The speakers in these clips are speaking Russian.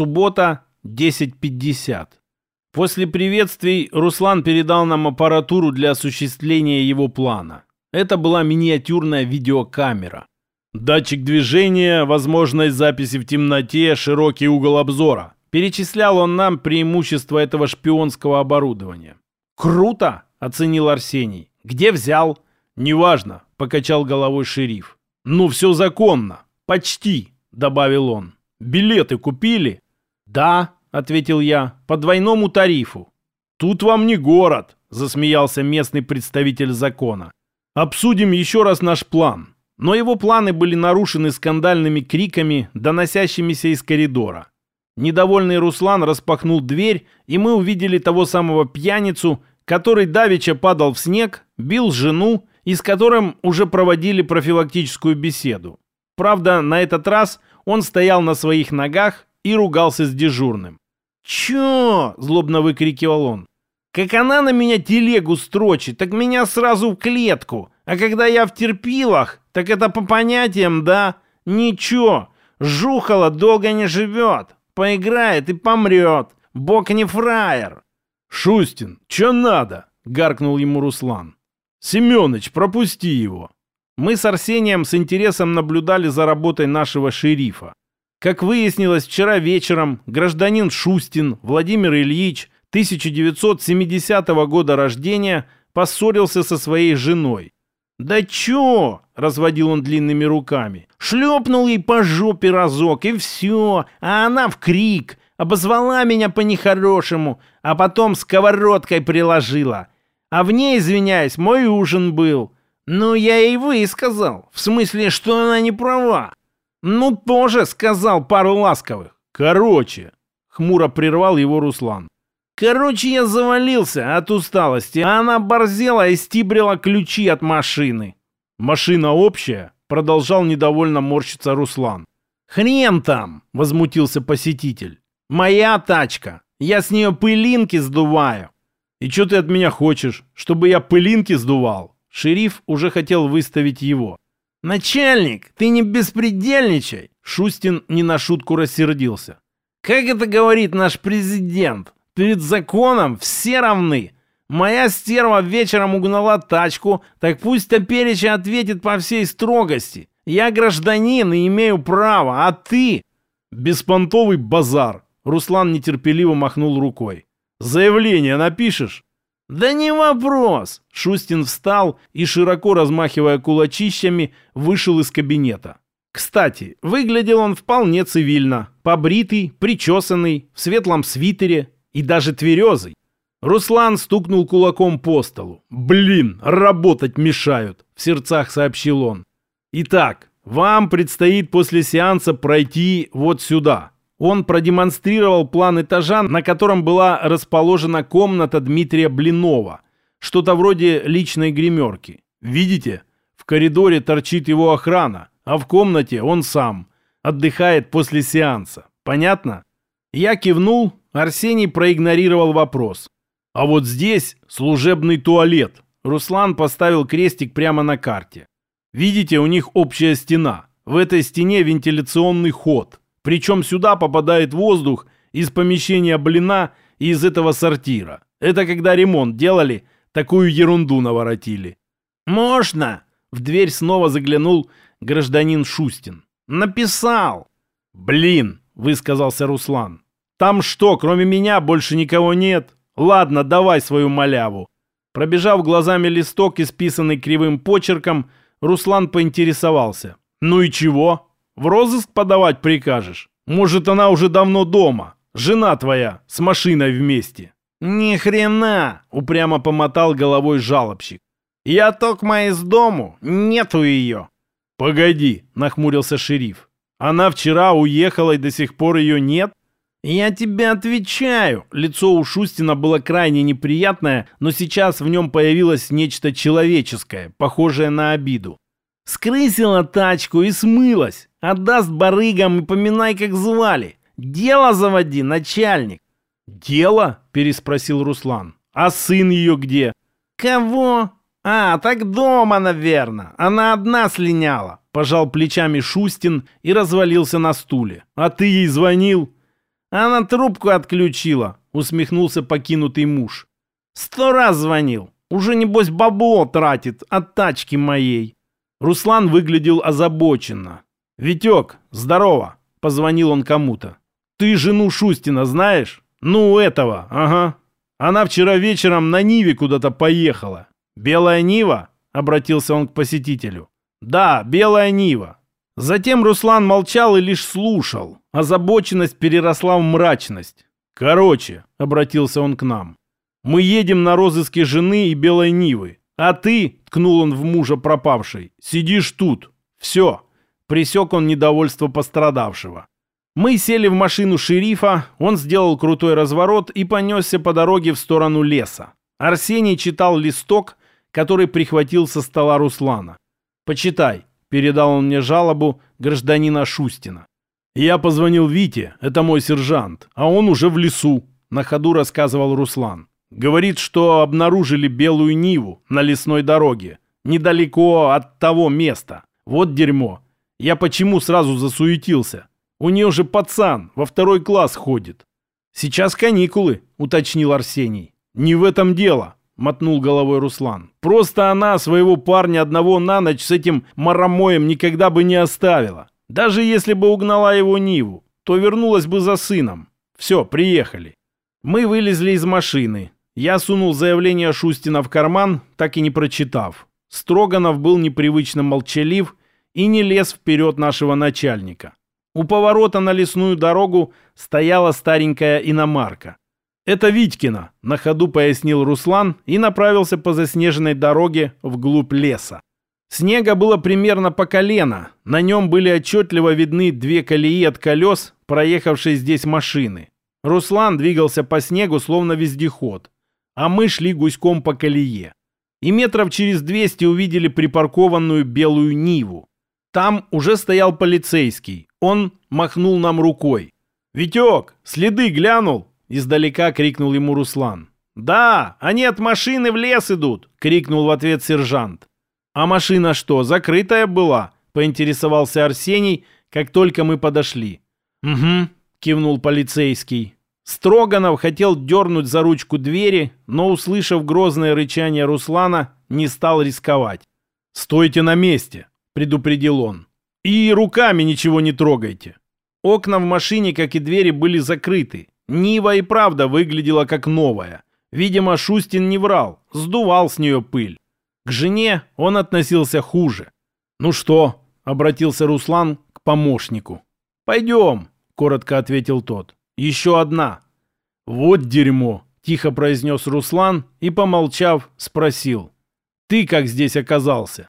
Суббота, 10.50. После приветствий Руслан передал нам аппаратуру для осуществления его плана. Это была миниатюрная видеокамера. Датчик движения, возможность записи в темноте, широкий угол обзора. Перечислял он нам преимущества этого шпионского оборудования. «Круто!» – оценил Арсений. «Где взял?» «Неважно», – покачал головой шериф. «Ну, все законно. Почти», – добавил он. «Билеты купили?» «Да», — ответил я, — «по двойному тарифу». «Тут вам не город», — засмеялся местный представитель закона. «Обсудим еще раз наш план». Но его планы были нарушены скандальными криками, доносящимися из коридора. Недовольный Руслан распахнул дверь, и мы увидели того самого пьяницу, который давеча падал в снег, бил жену и с которым уже проводили профилактическую беседу. Правда, на этот раз он стоял на своих ногах и ругался с дежурным. «Чё?» – злобно выкрикивал он. «Как она на меня телегу строчит, так меня сразу в клетку. А когда я в терпилах, так это по понятиям, да? Ничего, жухала долго не живет. Поиграет и помрет. Бог не фраер». «Шустин, чё надо?» – гаркнул ему Руслан. «Семёныч, пропусти его». Мы с Арсением с интересом наблюдали за работой нашего шерифа. Как выяснилось вчера вечером, гражданин Шустин Владимир Ильич 1970 года рождения поссорился со своей женой. «Да чё?» – разводил он длинными руками. «Шлепнул ей по жопе разок, и все, а она в крик, обозвала меня по-нехорошему, а потом сковородкой приложила. А в ней, извиняюсь, мой ужин был. Ну, я ей высказал, в смысле, что она не права. «Ну, тоже сказал пару ласковых. Короче!» — хмуро прервал его Руслан. «Короче, я завалился от усталости, а она борзела и стибрила ключи от машины». «Машина общая?» — продолжал недовольно морщиться Руслан. «Хрен там!» — возмутился посетитель. «Моя тачка. Я с нее пылинки сдуваю». «И что ты от меня хочешь? Чтобы я пылинки сдувал?» Шериф уже хотел выставить его. «Начальник, ты не беспредельничай!» Шустин не на шутку рассердился. «Как это говорит наш президент? Перед законом все равны. Моя стерва вечером угнала тачку, так пусть Топерича ответит по всей строгости. Я гражданин и имею право, а ты...» «Беспонтовый базар!» Руслан нетерпеливо махнул рукой. «Заявление напишешь?» «Да не вопрос!» Шустин встал и, широко размахивая кулачищами, вышел из кабинета. Кстати, выглядел он вполне цивильно. Побритый, причесанный, в светлом свитере и даже тверезый. Руслан стукнул кулаком по столу. «Блин, работать мешают!» — в сердцах сообщил он. «Итак, вам предстоит после сеанса пройти вот сюда». Он продемонстрировал план этажа, на котором была расположена комната Дмитрия Блинова. Что-то вроде личной гримерки. Видите? В коридоре торчит его охрана, а в комнате он сам. Отдыхает после сеанса. Понятно? Я кивнул, Арсений проигнорировал вопрос. А вот здесь служебный туалет. Руслан поставил крестик прямо на карте. Видите, у них общая стена. В этой стене вентиляционный ход. Причем сюда попадает воздух из помещения блина и из этого сортира. Это когда ремонт делали, такую ерунду наворотили. «Можно?» — в дверь снова заглянул гражданин Шустин. «Написал!» «Блин!» — высказался Руслан. «Там что, кроме меня больше никого нет? Ладно, давай свою маляву». Пробежав глазами листок, исписанный кривым почерком, Руслан поинтересовался. «Ну и чего?» В розыск подавать прикажешь? Может, она уже давно дома? Жена твоя с машиной вместе». «Ни хрена!» — упрямо помотал головой жалобщик. «Я токма из дому, нету ее». «Погоди», — нахмурился шериф. «Она вчера уехала и до сих пор ее нет?» «Я тебе отвечаю!» Лицо у Шустина было крайне неприятное, но сейчас в нем появилось нечто человеческое, похожее на обиду. Скрысила тачку и смылась. Отдаст барыгам и поминай, как звали. Дело заводи, начальник. Дело? Переспросил Руслан. А сын ее где? Кого? А, так дома, наверное. Она одна слиняла. Пожал плечами Шустин и развалился на стуле. А ты ей звонил? Она трубку отключила, усмехнулся покинутый муж. Сто раз звонил. Уже, небось, бабло тратит от тачки моей. Руслан выглядел озабоченно. «Витек, здорово!» — позвонил он кому-то. «Ты жену Шустина знаешь?» «Ну, этого, ага. Она вчера вечером на Ниве куда-то поехала. Белая Нива?» — обратился он к посетителю. «Да, белая Нива. Затем Руслан молчал и лишь слушал. Озабоченность переросла в мрачность. «Короче», — обратился он к нам, — «мы едем на розыске жены и белой Нивы. А ты, — ткнул он в мужа пропавшей, — сидишь тут. Все». Присек он недовольство пострадавшего. Мы сели в машину шерифа, он сделал крутой разворот и понесся по дороге в сторону леса. Арсений читал листок, который прихватил со стола Руслана. «Почитай», Передал он мне жалобу гражданина Шустина. Я позвонил Вите, это мой сержант, а он уже в лесу, на ходу рассказывал Руслан. Говорит, что обнаружили белую Ниву на лесной дороге, недалеко от того места. Вот дерьмо. Я почему сразу засуетился? У нее же пацан, во второй класс ходит. Сейчас каникулы, уточнил Арсений. Не в этом дело мотнул головой Руслан. Просто она своего парня одного на ночь с этим маромоем никогда бы не оставила. Даже если бы угнала его Ниву, то вернулась бы за сыном. Все, приехали. Мы вылезли из машины. Я сунул заявление Шустина в карман, так и не прочитав. Строганов был непривычно молчалив и не лез вперед нашего начальника. У поворота на лесную дорогу стояла старенькая иномарка. «Это Витькина», — на ходу пояснил Руслан и направился по заснеженной дороге вглубь леса. Снега было примерно по колено, на нем были отчетливо видны две колеи от колес, проехавшей здесь машины. Руслан двигался по снегу, словно вездеход, а мы шли гуськом по колее. И метров через 200 увидели припаркованную белую Ниву. Там уже стоял полицейский. Он махнул нам рукой. «Витек, следы глянул?» Издалека крикнул ему Руслан. «Да, они от машины в лес идут!» — крикнул в ответ сержант. «А машина что, закрытая была?» — поинтересовался Арсений, как только мы подошли. «Угу», — кивнул полицейский. Строганов хотел дернуть за ручку двери, но, услышав грозное рычание Руслана, не стал рисковать. «Стойте на месте», — предупредил он. «И руками ничего не трогайте». Окна в машине, как и двери, были закрыты, Нива и правда выглядела как новая. Видимо, Шустин не врал, сдувал с нее пыль. К жене он относился хуже. «Ну что?» — обратился Руслан к помощнику. «Пойдем», — коротко ответил тот. «Еще одна». «Вот дерьмо», — тихо произнес Руслан и, помолчав, спросил. «Ты как здесь оказался?»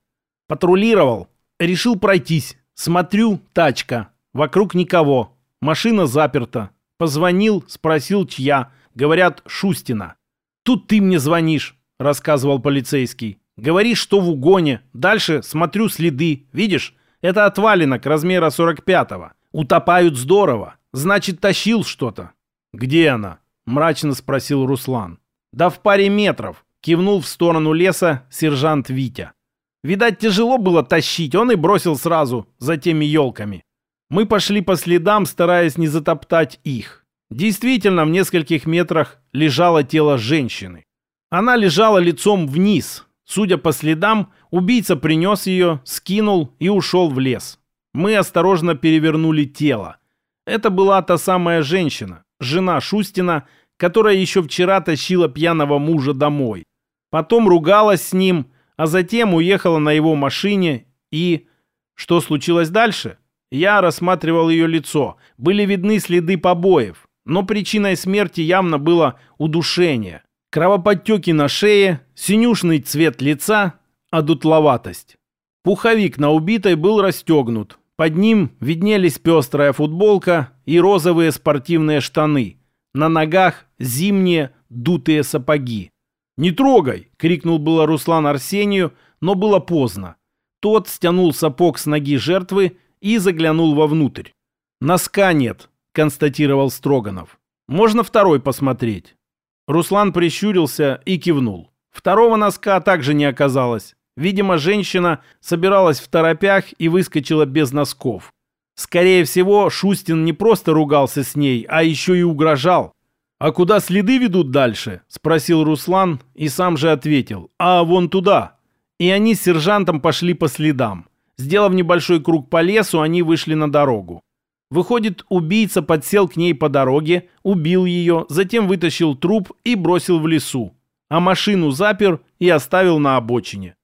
«Патрулировал. Решил пройтись. Смотрю, тачка. Вокруг никого. Машина заперта. Позвонил, спросил, чья. Говорят, Шустина. «Тут ты мне звонишь», — рассказывал полицейский. «Говоришь, что в угоне. Дальше смотрю следы. Видишь, это отваленок размера 45-го. Утопают здорово. Значит, тащил что-то». «Где она?» — мрачно спросил Руслан. «Да в паре метров», — кивнул в сторону леса сержант Витя. Видать, тяжело было тащить, он и бросил сразу за теми елками. Мы пошли по следам, стараясь не затоптать их. Действительно, в нескольких метрах лежало тело женщины. Она лежала лицом вниз. Судя по следам, убийца принес ее, скинул и ушел в лес. Мы осторожно перевернули тело. Это была та самая женщина, жена Шустина, которая еще вчера тащила пьяного мужа домой. Потом ругалась с ним, а затем уехала на его машине и... Что случилось дальше? Я рассматривал ее лицо. Были видны следы побоев. Но причиной смерти явно было удушение. Кровоподтеки на шее, синюшный цвет лица, одутловатость. Пуховик на убитой был расстегнут. Под ним виднелись пестрая футболка и розовые спортивные штаны. На ногах зимние дутые сапоги. «Не трогай!» — крикнул было Руслан Арсению, но было поздно. Тот стянул сапог с ноги жертвы и заглянул вовнутрь. «Носка нет», — констатировал Строганов. «Можно второй посмотреть». Руслан прищурился и кивнул. Второго носка также не оказалось. Видимо, женщина собиралась в торопях и выскочила без носков. Скорее всего, Шустин не просто ругался с ней, а еще и угрожал. «А куда следы ведут дальше?» – спросил Руслан и сам же ответил. «А вон туда». И они с сержантом пошли по следам. Сделав небольшой круг по лесу, они вышли на дорогу. Выходит, убийца подсел к ней по дороге, убил ее, затем вытащил труп и бросил в лесу. А машину запер и оставил на обочине.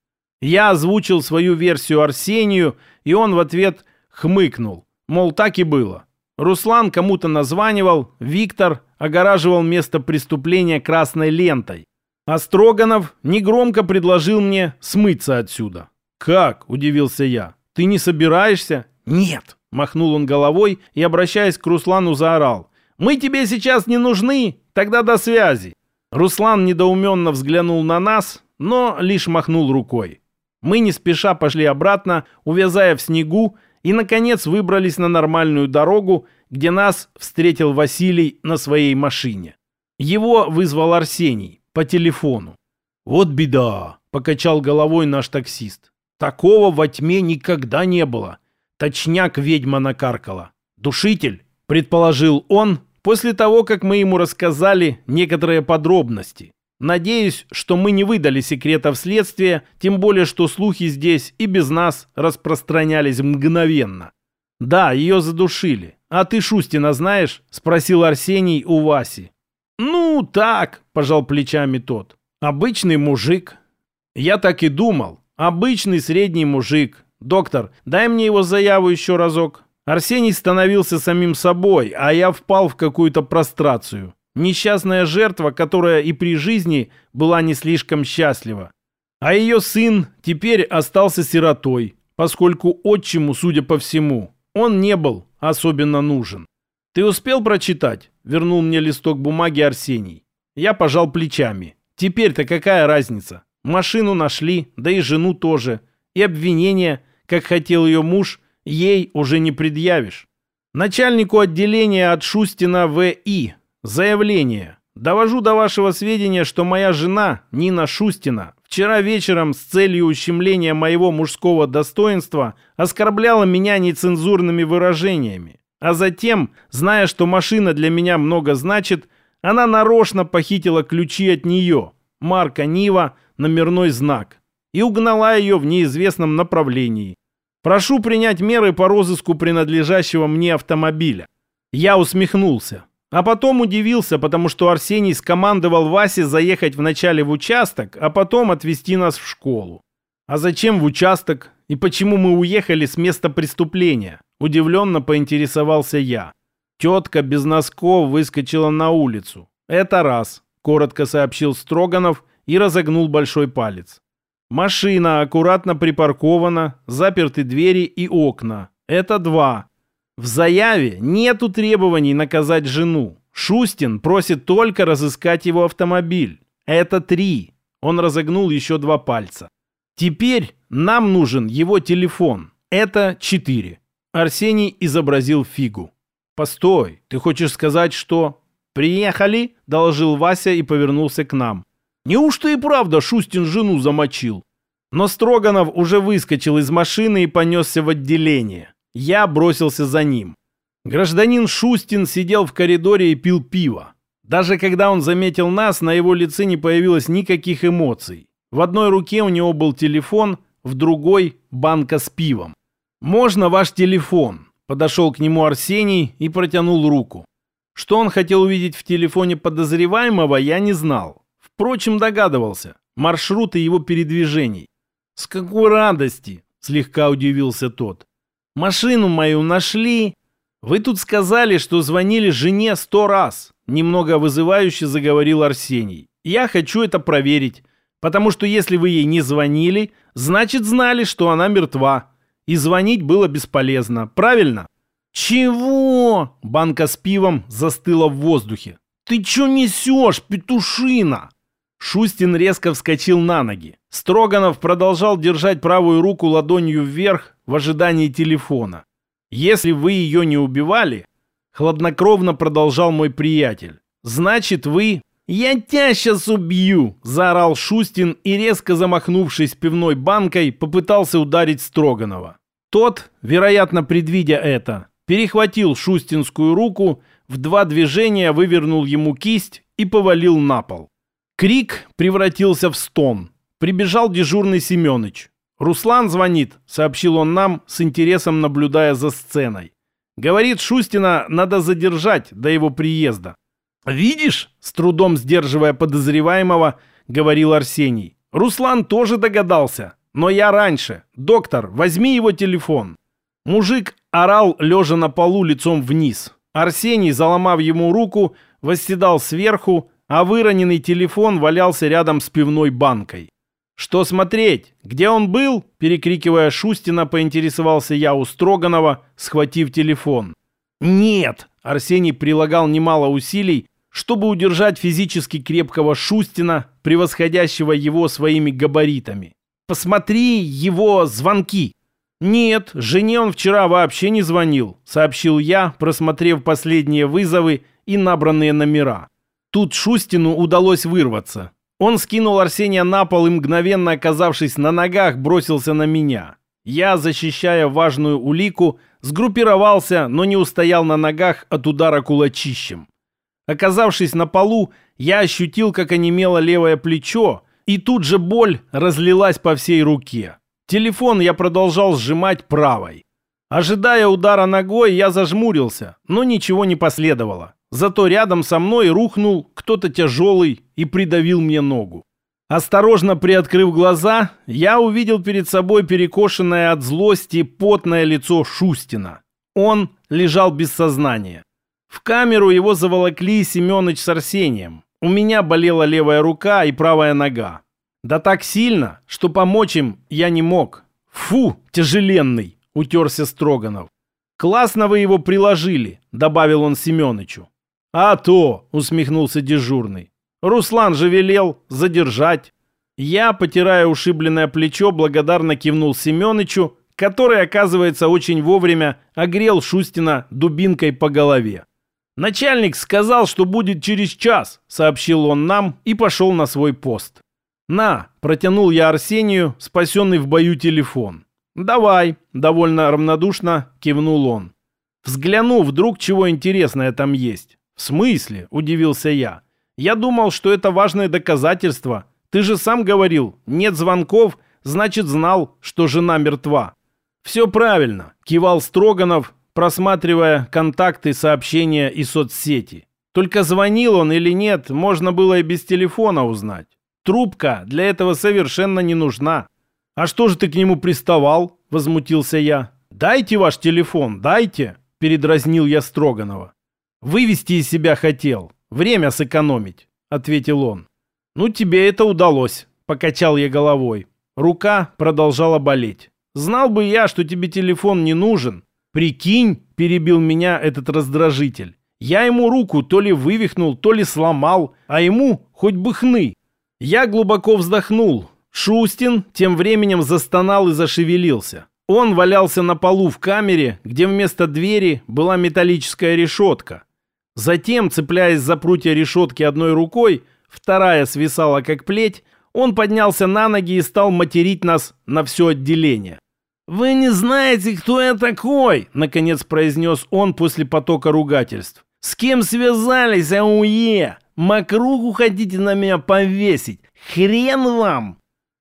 Я озвучил свою версию Арсению, и он в ответ хмыкнул. Мол, так и было. Руслан кому-то названивал, Виктор огораживал место преступления красной лентой. А Строганов негромко предложил мне смыться отсюда. «Как?» – удивился я. «Ты не собираешься?» «Нет!» – махнул он головой и, обращаясь к Руслану, заорал. «Мы тебе сейчас не нужны, тогда до связи!» Руслан недоуменно взглянул на нас, но лишь махнул рукой. Мы не спеша пошли обратно, увязая в снегу, и, наконец, выбрались на нормальную дорогу, где нас встретил Василий на своей машине. Его вызвал Арсений по телефону. «Вот беда!» – покачал головой наш таксист. «Такого во тьме никогда не было. Точняк ведьма накаркала. Душитель!» – предположил он после того, как мы ему рассказали некоторые подробности. Надеюсь, что мы не выдали секретов следствия, тем более, что слухи здесь и без нас распространялись мгновенно. Да, ее задушили. А ты Шустина знаешь? Спросил Арсений у Васи. Ну, так, пожал плечами тот. Обычный мужик. Я так и думал. Обычный средний мужик. Доктор, дай мне его заяву еще разок. Арсений становился самим собой, а я впал в какую-то прострацию. Несчастная жертва, которая и при жизни была не слишком счастлива. А ее сын теперь остался сиротой, поскольку отчиму, судя по всему, он не был особенно нужен. «Ты успел прочитать?» – вернул мне листок бумаги Арсений. Я пожал плечами. «Теперь-то какая разница? Машину нашли, да и жену тоже. И обвинения, как хотел ее муж, ей уже не предъявишь. Начальнику отделения от Шустина В.И. Заявление. Довожу до вашего сведения, что моя жена, Нина Шустина, вчера вечером с целью ущемления моего мужского достоинства оскорбляла меня нецензурными выражениями. А затем, зная, что машина для меня много значит, она нарочно похитила ключи от нее, марка Нива, номерной знак, и угнала ее в неизвестном направлении. Прошу принять меры по розыску принадлежащего мне автомобиля. Я усмехнулся. А потом удивился, потому что Арсений скомандовал Васе заехать вначале в участок, а потом отвезти нас в школу. А зачем в участок? И почему мы уехали с места преступления? Удивленно поинтересовался я. Тетка без носков выскочила на улицу. Это раз, коротко сообщил Строганов и разогнул большой палец. Машина аккуратно припаркована, заперты двери и окна. Это два. В заяве нету требований наказать жену. Шустин просит только разыскать его автомобиль. Это три. Он разогнул еще два пальца. Теперь нам нужен его телефон. Это четыре. Арсений изобразил фигу. «Постой, ты хочешь сказать, что...» «Приехали?» – доложил Вася и повернулся к нам. «Неужто и правда Шустин жену замочил?» Но Строганов уже выскочил из машины и понесся в отделение. Я бросился за ним. Гражданин Шустин сидел в коридоре и пил пиво. Даже когда он заметил нас, на его лице не появилось никаких эмоций. В одной руке у него был телефон, в другой – банка с пивом. «Можно ваш телефон?» Подошел к нему Арсений и протянул руку. Что он хотел увидеть в телефоне подозреваемого, я не знал. Впрочем, догадывался. Маршруты его передвижений. «С какой радости!» – слегка удивился тот. Машину мою нашли. Вы тут сказали, что звонили жене сто раз. Немного вызывающе заговорил Арсений. Я хочу это проверить. Потому что если вы ей не звонили, значит знали, что она мертва. И звонить было бесполезно. Правильно? Чего? Банка с пивом застыла в воздухе. Ты чё несешь, петушина? Шустин резко вскочил на ноги. Строганов продолжал держать правую руку ладонью вверх в ожидании телефона. «Если вы ее не убивали...» Хладнокровно продолжал мой приятель. «Значит, вы...» «Я тебя сейчас убью!» – заорал Шустин и, резко замахнувшись пивной банкой, попытался ударить Строганова. Тот, вероятно, предвидя это, перехватил Шустинскую руку, в два движения вывернул ему кисть и повалил на пол. Крик превратился в стон. Прибежал дежурный Семёныч. «Руслан звонит», — сообщил он нам, с интересом наблюдая за сценой. «Говорит, Шустина надо задержать до его приезда». «Видишь?» — с трудом сдерживая подозреваемого, говорил Арсений. «Руслан тоже догадался, но я раньше. Доктор, возьми его телефон». Мужик орал, лежа на полу лицом вниз. Арсений, заломав ему руку, восседал сверху, а выроненный телефон валялся рядом с пивной банкой. «Что смотреть? Где он был?» Перекрикивая Шустина, поинтересовался я у Строганова, схватив телефон. «Нет!» Арсений прилагал немало усилий, чтобы удержать физически крепкого Шустина, превосходящего его своими габаритами. «Посмотри его звонки!» «Нет, жене он вчера вообще не звонил», — сообщил я, просмотрев последние вызовы и набранные номера. Тут Шустину удалось вырваться. Он скинул Арсения на пол и, мгновенно оказавшись на ногах, бросился на меня. Я, защищая важную улику, сгруппировался, но не устоял на ногах от удара кулачищем. Оказавшись на полу, я ощутил, как онемело левое плечо, и тут же боль разлилась по всей руке. Телефон я продолжал сжимать правой. Ожидая удара ногой, я зажмурился, но ничего не последовало. Зато рядом со мной рухнул кто-то тяжелый и придавил мне ногу. Осторожно приоткрыв глаза, я увидел перед собой перекошенное от злости потное лицо Шустина. Он лежал без сознания. В камеру его заволокли Семёныч с Арсением. У меня болела левая рука и правая нога. Да так сильно, что помочь им я не мог. Фу, тяжеленный, утерся Строганов. «Классно вы его приложили», — добавил он Семёнычу. «А то!» — усмехнулся дежурный. «Руслан же велел задержать». Я, потирая ушибленное плечо, благодарно кивнул Семёнычу, который, оказывается, очень вовремя огрел Шустина дубинкой по голове. «Начальник сказал, что будет через час», — сообщил он нам и пошел на свой пост. «На!» — протянул я Арсению, спасенный в бою телефон. «Давай!» — довольно равнодушно кивнул он. «Взгляну, вдруг чего интересное там есть». «В смысле?» – удивился я. «Я думал, что это важное доказательство. Ты же сам говорил, нет звонков, значит знал, что жена мертва». «Все правильно», – кивал Строганов, просматривая контакты, сообщения и соцсети. Только звонил он или нет, можно было и без телефона узнать. Трубка для этого совершенно не нужна. «А что же ты к нему приставал?» – возмутился я. «Дайте ваш телефон, дайте!» – передразнил я Строганова. «Вывести из себя хотел. Время сэкономить», — ответил он. «Ну, тебе это удалось», — покачал я головой. Рука продолжала болеть. «Знал бы я, что тебе телефон не нужен. Прикинь», — перебил меня этот раздражитель. «Я ему руку то ли вывихнул, то ли сломал, а ему хоть бы хны». Я глубоко вздохнул. Шустин тем временем застонал и зашевелился. Он валялся на полу в камере, где вместо двери была металлическая решетка. Затем, цепляясь за прутья решетки одной рукой, вторая свисала как плеть, он поднялся на ноги и стал материть нас на все отделение. «Вы не знаете, кто я такой?» — наконец произнес он после потока ругательств. «С кем связались, АУЕ? Макругу хотите на меня повесить? Хрен вам!»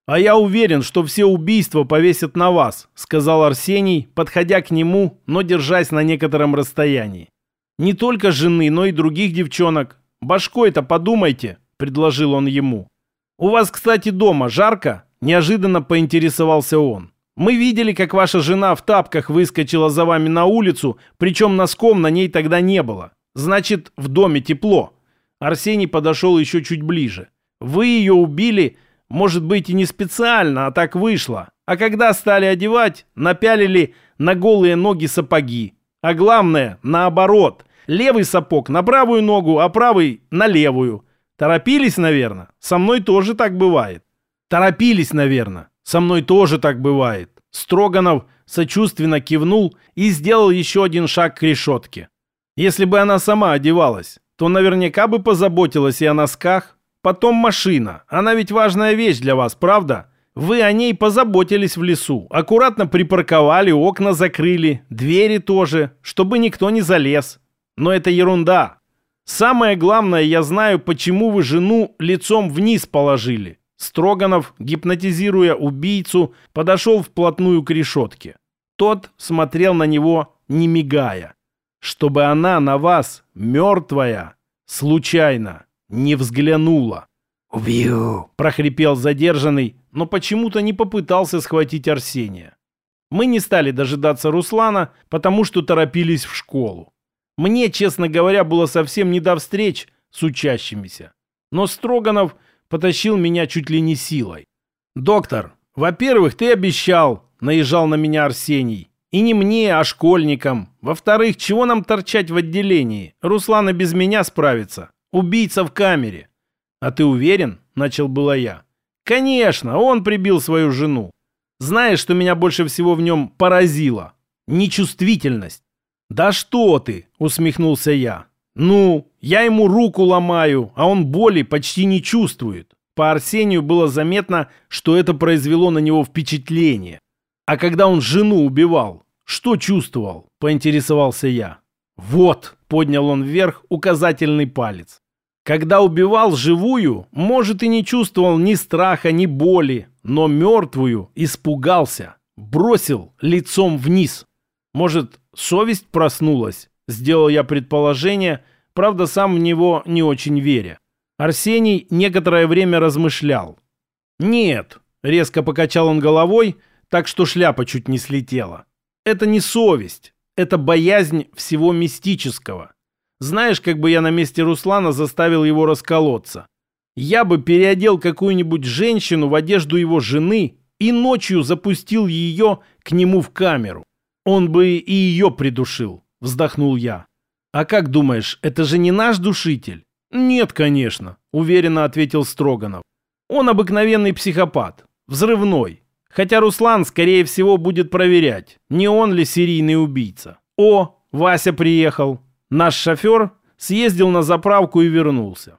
«А я уверен, что все убийства повесят на вас», — сказал Арсений, подходя к нему, но держась на некотором расстоянии. Не только жены, но и других девчонок. Башкой-то подумайте, предложил он ему. У вас, кстати, дома жарко? Неожиданно поинтересовался он. Мы видели, как ваша жена в тапках выскочила за вами на улицу, причем носком на ней тогда не было. Значит, в доме тепло. Арсений подошел еще чуть ближе. Вы ее убили, может быть, и не специально, а так вышло. А когда стали одевать, напялили на голые ноги сапоги. А главное, наоборот. Левый сапог на правую ногу, а правый на левую. Торопились, наверное? Со мной тоже так бывает. Торопились, наверное. Со мной тоже так бывает. Строганов сочувственно кивнул и сделал еще один шаг к решетке. Если бы она сама одевалась, то наверняка бы позаботилась и о носках. Потом машина. Она ведь важная вещь для вас, правда? Вы о ней позаботились в лесу, аккуратно припарковали, окна закрыли, двери тоже, чтобы никто не залез. Но это ерунда. Самое главное, я знаю, почему вы жену лицом вниз положили. Строганов, гипнотизируя убийцу, подошел вплотную к решетке. Тот смотрел на него, не мигая. Чтобы она на вас, мертвая, случайно, не взглянула. «Убью!» – прохрипел задержанный, но почему-то не попытался схватить Арсения. Мы не стали дожидаться Руслана, потому что торопились в школу. Мне, честно говоря, было совсем не до встреч с учащимися. Но Строганов потащил меня чуть ли не силой. «Доктор, во-первых, ты обещал», — наезжал на меня Арсений. «И не мне, а школьникам. Во-вторых, чего нам торчать в отделении? Руслана без меня справится. Убийца в камере». «А ты уверен?» — начал было я. «Конечно, он прибил свою жену. Знаешь, что меня больше всего в нем поразило? Нечувствительность. «Да что ты!» — усмехнулся я. «Ну, я ему руку ломаю, а он боли почти не чувствует». По Арсению было заметно, что это произвело на него впечатление. А когда он жену убивал, что чувствовал? Поинтересовался я. Вот, поднял он вверх указательный палец. Когда убивал живую, может и не чувствовал ни страха, ни боли, но мертвую испугался, бросил лицом вниз. Может, совесть проснулась? Сделал я предположение, правда, сам в него не очень веря. Арсений некоторое время размышлял. «Нет», — резко покачал он головой, так что шляпа чуть не слетела. «Это не совесть, это боязнь всего мистического. Знаешь, как бы я на месте Руслана заставил его расколоться? Я бы переодел какую-нибудь женщину в одежду его жены и ночью запустил ее к нему в камеру. Он бы и ее придушил, вздохнул я. А как думаешь, это же не наш душитель? Нет, конечно, уверенно ответил Строганов. Он обыкновенный психопат, взрывной. Хотя Руслан, скорее всего, будет проверять, не он ли серийный убийца. О, Вася приехал. Наш шофер съездил на заправку и вернулся.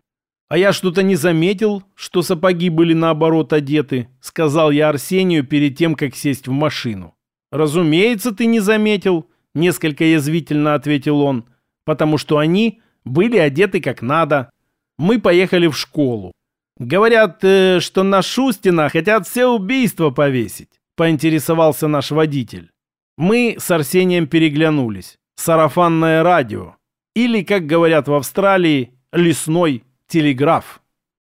«А я что-то не заметил, что сапоги были наоборот одеты», сказал я Арсению перед тем, как сесть в машину. «Разумеется, ты не заметил», — несколько язвительно ответил он, «потому что они были одеты как надо. Мы поехали в школу. Говорят, э, что на Шустина хотят все убийства повесить», — поинтересовался наш водитель. Мы с Арсением переглянулись. Сарафанное радио. Или, как говорят в Австралии, лесной телеграф.